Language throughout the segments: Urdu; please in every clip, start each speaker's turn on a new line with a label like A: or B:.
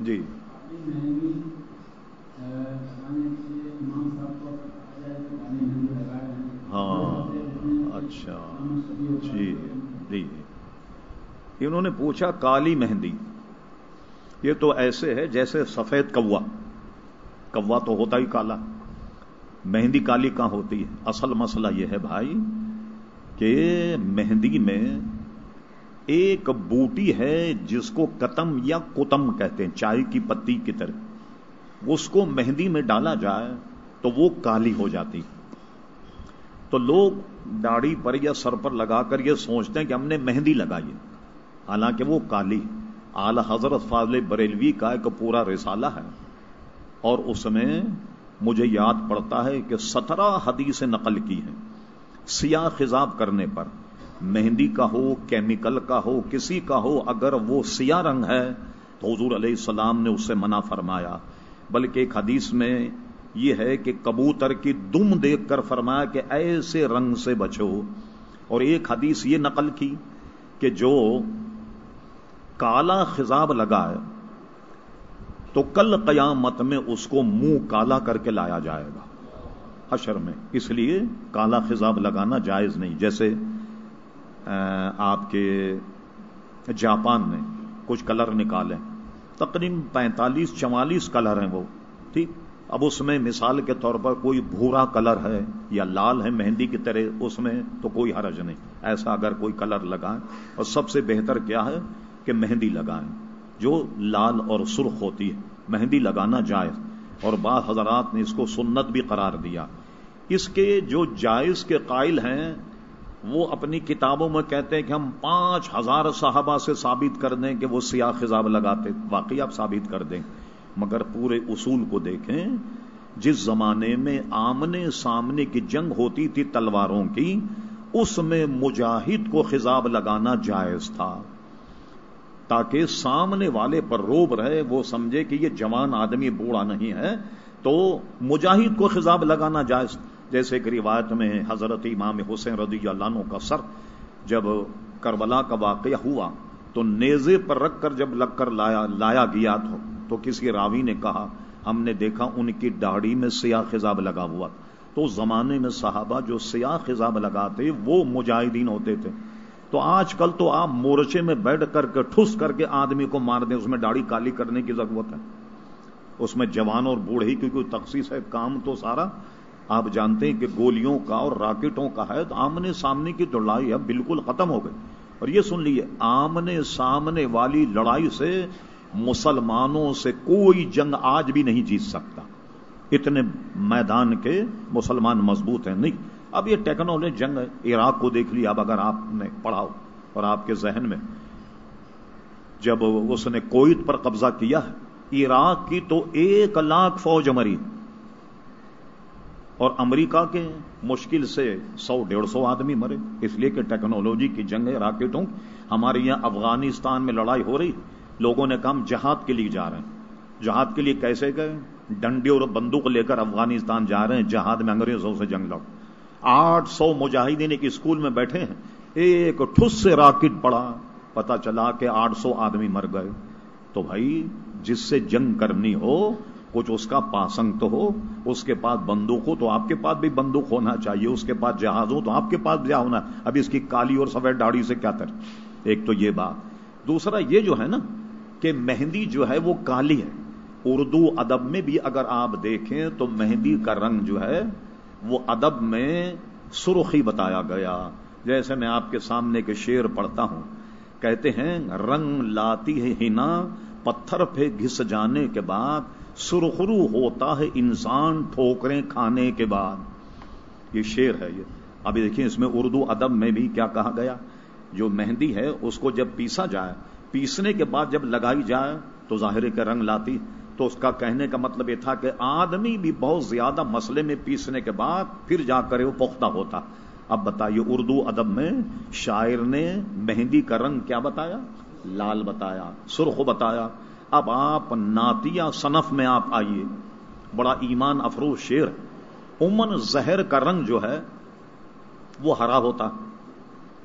A: جی۔ ہاں اچھا۔ جی جی۔ انہوں نے پوچھا، کالی مہندی، یہ تو ایسے ہے جیسے سفید کوا۔ کوا تو ہوتا ہی کالا۔ مہندی کالی کہاں ہوتی ہے؟ اصل مسئلہ یہ ہے بھائی کہ مہندی میں ایک بوٹی ہے جس کو کتم یا کتم کہتے ہیں، چائے کی پتی کی طرح۔ اس کو مہندی میں ڈالا جائے تو وہ کالی ہو جاتی۔ تو لوگ داڑھی پر یا سر پر لگا کر یہ سوچتے ہیں کہ ہم نے مہندی لگائی حالانکہ وہ کالی۔ اعلی حضرت فاضل بریلوی کا ایک پورا رسالہ ہے۔ اور اس میں مجھے یاد پڑتا ہے کہ سترہ حدیث نقل کی ہیں۔ سیاہ خزاب کرنے پر۔ مہندی کا ہو، کیمیکل کا ہو، کسی کا ہو، اگر وہ سیاہ رنگ ہے تو حضور علیہ السلام نے اس سے منع فرمایا۔ بلکہ ایک حدیث میں یہ ہے کہ کبوتر کی دم دیکھ کر فرمایا کہ ایسے رنگ سے بچو۔ اور ایک حدیث یہ نقل کی کہ جو کالا خزاب لگائے تو کل قیامت میں اس کو منہ کالا کر کے لایا جائے گا۔ حشر میں۔ اس لیے کالا خزاب لگانا جائز نہیں۔ جیسے آپ کے جاپان میں کچھ کلر نکالے تقریباً پینتالیس، چوالیس کلر ہیں وہ، ٹھیک؟ اب اس میں مثال کے طور پر کوئی بھورا کلر ہے یا لال ہے، مہندی کی طرح اس میں تو کوئی حرج نہیں۔ ایسا اگر کوئی کلر لگائیں، اور سب سے بہتر کیا ہے کہ مہندی لگائیں۔ جو لال اور سرخ ہوتی ہے، مہندی لگانا جائز۔ اور بعض حضرات نے اس کو سنت بھی قرار دیا۔ اس کے جو جائز کے قائل ہیں وہ اپنی کتابوں میں کہتے ہیں کہ ہم پانچ ہزار صحابہ سے ثابت کر دیں کہ وہ سیاہ خزاب لگاتے واقعی آپ ثابت کر دیں۔ مگر پورے اصول کو دیکھیں، جس زمانے میں آمنے سامنے کی جنگ ہوتی تھی تلواروں کی، اس میں مجاہد کو خزاب لگانا جائز تھا۔ تاکہ سامنے والے پر روب رہے، وہ سمجھے کہ یہ جوان آدمی بوڑھا نہیں ہے، تو مجاہد کو خزاب لگانا جائز جیسے کہ روایت میں حضرت امام حسین رضی اللہ عنہ کا سر جب کربلا کا واقعہ ہوا تو نیزے پر رکھ کر جب لگ کر لایا لایا گیا تو, تو کسی راوی نے کہا ہم نے دیکھا ان کی داڑھی میں سیاہ خزاب لگا ہوا تو زمانے میں صحابہ جو سیاہ خزاب لگاتے وہ مجاہدین ہوتے تھے۔ تو آج کل تو آپ مورچے میں بیٹھ کر کے ٹھس کر کے آدمی کو مار دیں اس میں داڑھی کالی کرنے کی ضرورت ہے۔ اس میں جوان اور بوڑھے کی کوئی تخصیص ہے کام تو سارا آپ جانتے ہیں کہ گولیوں کا اور راکٹوں کا ہے تو آمنے سامنے کی لڑائی اب بالکل ختم ہو گئی۔ اور یہ سن لیے آمنے سامنے والی لڑائی سے مسلمانوں سے کوئی جنگ آج بھی نہیں جیت سکتا۔ اتنے میدان کے مسلمان مضبوط ہیں۔ نہیں، اب یہ ٹیکنالوجی جنگ عراق کو دیکھ لیا اب اگر آپ نے پڑھا اور آپ کے ذہن میں جب اس نے کویت پر قبضہ کیا عراق کی تو ایک لاکھ فوج مری۔ اور امریکہ کے مشکل سے سو ڈیڑھ سو آدمی مرے۔ اس لیے کہ ٹیکنالوجی کی جنگ ہے راکٹوں، ہمارے یہاں افغانستان میں لڑائی ہو رہی۔ لوگوں نے کہا جہاد کے لیے جا رہے ہیں۔ جہاد کے لیے کیسے گئے؟ ڈنڈی اور بندوق لے کر افغانستان جا رہے ہیں۔ جہاد میں انگریزوں سے جنگ لڑ آٹھ سو مجاہدین ایک اسکول میں بیٹھے ہیں۔ ایک ٹھس سے راکٹ پڑا۔ پتا چلا کہ آٹھ سو آدمی مر گئے۔ تو بھائی، جس سے جنگ کرنی ہو کچھ اس کا پاسنگ تو ہو، اس کے پاس بندوق ہو تو آپ کے پاس بھی بندوق ہونا چاہیے، اس کے پاس جہاز ہو تو آپ کے پاس جہاز ہونا۔ اب اس کی کالی اور سفید داڑھی سے کیا کر ایک تو یہ بات۔ دوسرا یہ جو ہے نا کہ مہندی جو ہے وہ کالی ہے۔ اردو ادب میں بھی اگر آپ دیکھیں تو مہندی کا رنگ جو ہے وہ ادب میں سرخی بتایا گیا۔ جیسے میں آپ کے سامنے کے شیر پڑھتا ہوں۔ کہتے ہیں، رنگ لاتی ہے ہنا، پتھر پہ گھس جانے کے بعد سرخرو ہوتا ہے انسان ٹھوکریں کھانے کے بعد۔ یہ شیر ہے یہ۔ ابھی دیکھیں اس میں اردو ادب میں بھی کیا کہا گیا۔ جو مہندی ہے، اس کو جب پیسا جائے، پیسنے کے بعد جب لگائی جائے، تو ظاہر کے رنگ لاتی۔ تو اس کا کہنے کا مطلب یہ تھا کہ آدمی بھی بہت زیادہ مسئلے میں پیسنے کے بعد پھر جا کر وہ پختہ ہوتا۔ اب بتائیے، اردو ادب میں شاعر نے مہندی کا رنگ کیا بتایا؟ لال بتایا، سرخ بتایا اب آپ ناتیہ صنف میں آپ آئیے۔ بڑا ایمان افروز شیر امن زہر کا رنگ جو ہے، وہ ہرا ہوتا۔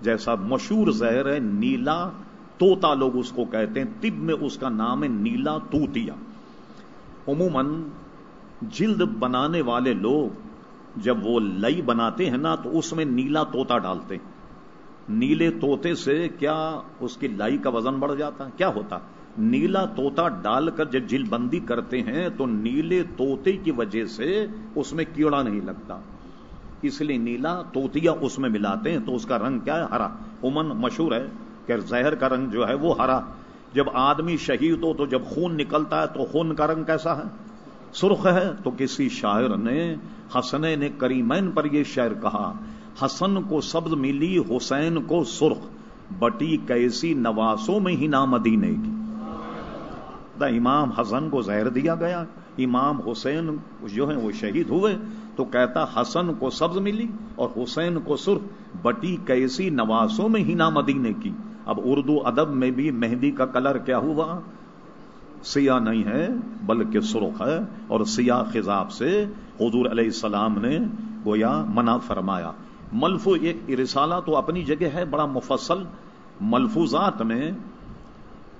A: جیسا مشہور زہر ہے، نیلا توتا لوگ اس کو کہتے ہیں۔ طب میں اس کا نام ہے نیلا توتیا عموماً جلد بنانے والے لوگ جب وہ لئی بناتے ہیں نا، تو اس میں نیلا توتا ڈالتے ہیں۔ نیلے توتے سے کیا اس کی لائی کا وزن بڑھ جاتا؟ ہے کیا ہوتا؟ نیلا توتا ڈال کر جب جل بندی کرتے ہیں تو نیلے توتے کی وجہ سے اس میں کیڑا نہیں لگتا۔ اس لیے نیلا توتیا اس میں ملاتے ہیں تو اس کا رنگ کیا ہے؟ ہرا۔ امن مشہور ہے کہ زہر کا رنگ جو ہے وہ ہرا۔ جب آدمی شہید ہو تو جب خون نکلتا ہے تو خون کا رنگ کیسا ہے؟ سرخ ہے۔ تو کسی شاعر نے، حسن نے کریمین پر یہ شعر کہا، حسن کو سبز ملی، حسین کو سرخ، بٹی کیسی نواسوں میں ہی نام مدینے کی دا امام حسن کو زہر دیا گیا، امام حسین جو ہے وہ شہید ہوئے، تو کہتا حسن کو سبز ملی اور حسین کو سرخ، بٹی کیسی نواسوں میں ہی نام مدینے کی۔ اب اردو ادب میں بھی مہندی کا کلر کیا ہوا؟ سیاہ نہیں ہے، بلکہ سرخ ہے اور سیاہ خزاب سے حضور علیہ السلام نے گویا منع فرمایا۔ ملفو ایک رسالہ تو اپنی جگہ ہے، بڑا مفصل، ملفوظات میں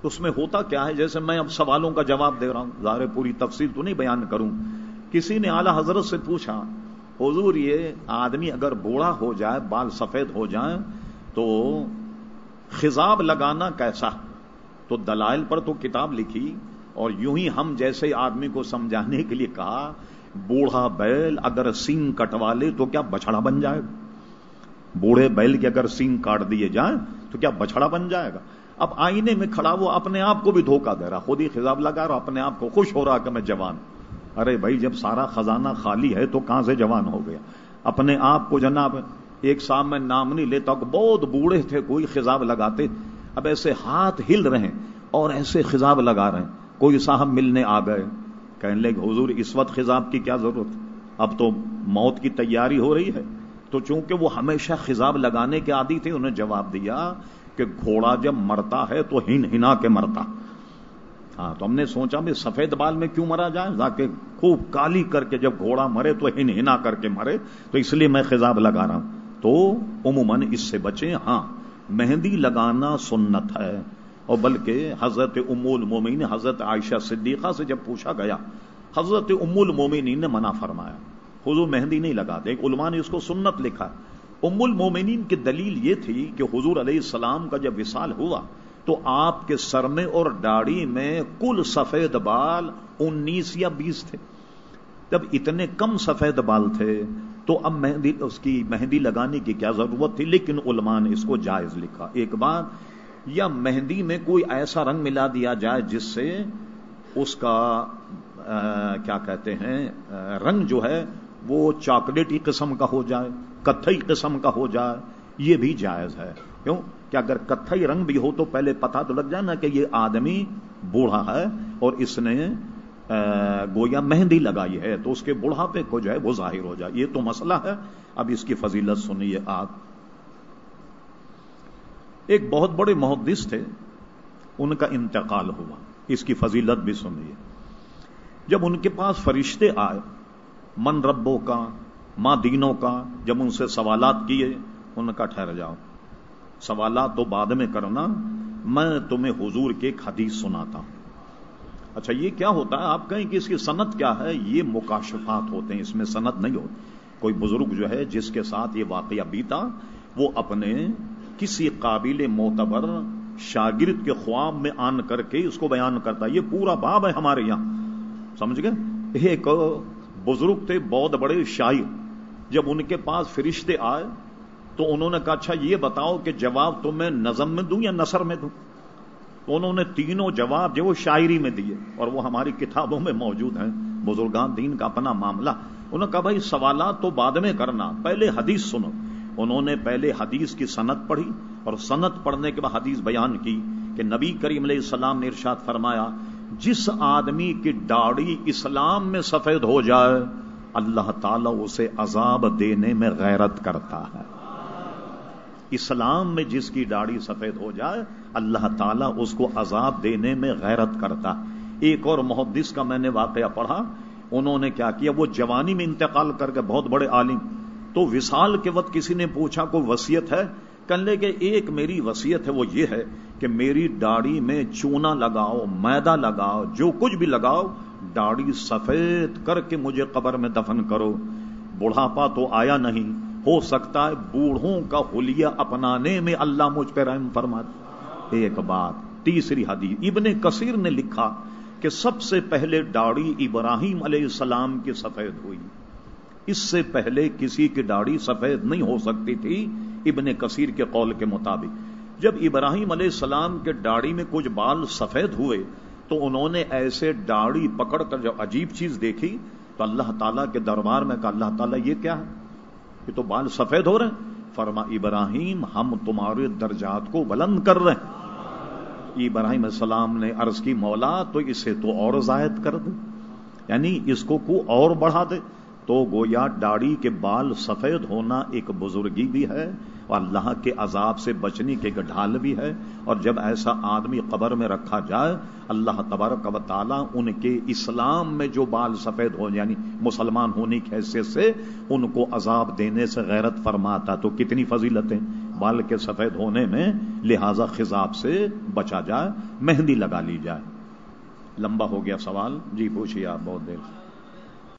A: اس میں ہوتا کیا ہے؟ جیسے میں اب سوالوں کا جواب دے رہا ہوں، ظاہر پوری تفصیل تو نہیں بیان کروں۔ کسی نے اعلی حضرت سے پوچھا، حضور، یہ آدمی اگر بوڑھا ہو جائے، بال سفید ہو جائیں، تو خزاب لگانا کیسا؟ تو دلائل پر تو کتاب لکھی اور یوں ہی ہم جیسے آدمی کو سمجھانے کے لیے کہا، بوڑھا بیل اگر سنگ کٹوا لے تو کیا بچڑا بن جائے گا؟ بوڑھے بیل کے اگر سنگ کاٹ دیے جائیں تو کیا بچڑا بن جائے گا؟ اب آئینے میں کھڑا وہ اپنے آپ کو بھی دھوکہ دے رہا، خود ہی خزاب لگا رہا، اپنے آپ کو خوش ہو رہا کہ میں جوان۔ ارے بھائی، جب سارا خزانہ خالی ہے تو کہاں سے جوان ہو گیا؟ اپنے آپ کو جناب، ایک صاحب میں نام نہیں لیتا بہت بوڑھے تھے، کوئی خزاب لگاتے۔ اب ایسے ہاتھ ہل رہے ہیں اور ایسے خزاب لگا رہے ہیں۔ کوئی صاحب ملنے آ گئے، کہنے لگے، حضور، اس وقت خزاب کی کیا ضرورت؟ اب تو موت کی تیاری ہو رہی ہے۔ تو چونکہ وہ ہمیشہ خزاب لگانے کے عادی تھے، انہیں جواب دیا کہ گھوڑا جب مرتا ہے تو ہن ہنا کے مرتا۔ ہاں تو ہم نے سوچا بھی سفید بال میں کیوں مرا جائے؟ جا کے خوب کالی کر کے جب گھوڑا مرے تو ہن ہنا کر کے مرے، تو اس لیے میں خزاب لگا رہا ہوں۔ تو عموماً اس سے بچے ہاں مہندی لگانا سنت ہے۔ اور بلکہ حضرت ام المومین حضرت عائشہ صدیقہ سے جب پوچھا گیا، حضرت ام المومنین نے منع فرمایا، حضور مہندی نہیں لگاتے علماء نے اس کو سنت لکھا۔ ام المومنین کی دلیل یہ تھی کہ حضور علیہ السلام کا جب وصال ہوا تو آپ کے سر میں اور داڑھی میں کل سفید بال انیس یا بیس تھے۔ جب اتنے کم سفید بال تھے تو اب مہندی، اس کی مہندی لگانے کی کیا ضرورت تھی؟ لیکن علماء نے اس کو جائز لکھا۔ ایک بات، یا مہندی میں کوئی ایسا رنگ ملا دیا جائے جس سے اس کا کیا کہتے ہیں رنگ جو ہے وہ چاکلیٹی قسم کا ہو جائے۔ کتھئی قسم کا ہو جائے، یہ بھی جائز ہے۔ کیوں؟ کہ اگر کتھئی رنگ بھی ہو تو پہلے پتا تو لگ جائے نا کہ یہ آدمی بوڑھا ہے اور اس نے گویا مہندی لگائی ہے، تو اس کے بڑھاپے کو جو ہے وہ ظاہر ہو جائے۔ یہ تو مسئلہ ہے۔ اب اس کی فضیلت سنیے آپ۔ ایک بہت بڑے محدث تھے، ان کا انتقال ہوا۔ اس کی فضیلت بھی سنیے۔ جب ان کے پاس فرشتے آئے، من ربوں کا ماں دینوں کا جب ان سے سوالات کیے، ان کا ٹھہر جاؤ۔ سوالات تو بعد میں کرنا، میں تمہیں حضور کے ایک حدیث سناتا ہوں۔ اچھا یہ کیا ہوتا ہے؟ آپ کہیں کہ اس کی صنعت کیا ہے؟ یہ مکاشفات ہوتے ہیں، اس میں صنعت نہیں ہوتی۔ کوئی بزرگ جو ہے، جس کے ساتھ یہ واقعہ بیتا، وہ اپنے کسی قابل معتبر شاگرد کے خواب میں آن کر کے اس کو بیان کرتا یہ پورا باب ہے ہمارے یہاں۔ سمجھ گئے؟ ایک بزرگ تھے، بہت بڑے شاعر۔ جب ان کے پاس فرشتے آئے تو انہوں نے کہا اچھا یہ بتاؤ کہ جواب تو میں نظم میں دوں یا نثر میں دوں؟ تو انہوں نے تینوں جواب جو وہ شاعری میں دیے، اور وہ ہماری کتابوں میں موجود ہیں۔ بزرگان، دین کا اپنا معاملہ۔ انہوں نے کہا، بھائی، سوالات تو بعد میں کرنا، پہلے حدیث سنو۔ انہوں نے پہلے حدیث کی صنعت پڑھی، اور صنعت پڑھنے کے بعد حدیث بیان کی کہ نبی کریم علیہ السلام نے ارشاد فرمایا، جس آدمی کی داڑھی اسلام میں سفید ہو جائے اللہ تعالی اسے عذاب دینے میں غیرت کرتا ہے۔ اسلام میں جس کی داڑھی سفید ہو جائے، اللہ تعالیٰ اس کو عذاب دینے میں غیرت کرتا ایک اور محدث کا میں نے واقعہ پڑھا، انہوں نے کیا کیا، وہ جوانی میں انتقال کر کے بہت بڑے عالم۔ تو وصال کے وقت کسی نے پوچھا، کوئی وسیعت ہے؟ کہنے کہ ایک میری وسیعت ہے، وہ یہ ہے کہ میری داڑھی میں چونا لگاؤ، میدا لگاؤ، جو کچھ بھی لگاؤ داڑھی سفید کر کے مجھے قبر میں دفن کرو۔ بڑھاپا تو آیا نہیں۔ ہو سکتا ہے بوڑھوں کا حلیہ اپنانے میں اللہ مجھ پہ رحم فرما ایک بات، تیسری حدیث، ابن کثیر نے لکھا کہ سب سے پہلے داڑھی ابراہیم علیہ السلام کی سفید ہوئی۔ اس سے پہلے کسی کی داڑھی سفید نہیں ہو سکتی تھی، ابن کثیر کے قول کے مطابق۔ جب ابراہیم علیہ السلام کے داڑھی میں کچھ بال سفید ہوئے تو انہوں نے ایسے داڑھی پکڑ کر جب عجیب چیز دیکھی تو اللہ تعالیٰ کے دربار میں کہا، اللہ تعالیٰ، یہ کیا؟ ہے یہ تو بال سفید ہو رہے ہیں۔ فرما، ابراہیم، ہم تمہارے درجات کو بلند کر رہے ہیں۔ ابراہیم السلام نے عرض کی، مولا، تو اسے تو اور زائد کر دے۔ یعنی اس کو کو اور بڑھا دے۔ تو گویا داڑھی کے بال سفید ہونا ایک بزرگی بھی ہے۔ اور اللہ کے عذاب سے بچنے کے ڈھال بھی ہے۔ اور جب ایسا آدمی قبر میں رکھا جائے، اللہ تبارک و تعالیٰ ان کے اسلام میں جو بال سفید ہو یعنی مسلمان ہونے کی حیثیت سے ان کو عذاب دینے سے غیرت فرماتا۔ تو کتنی فضیلتیں۔ بال کے سفید ہونے میں لہذا خزاب سے بچا جائے، مہندی لگا لی جائے۔ لمبا ہو گیا سوال۔ جی پوچھیے آپ، بہت دیر۔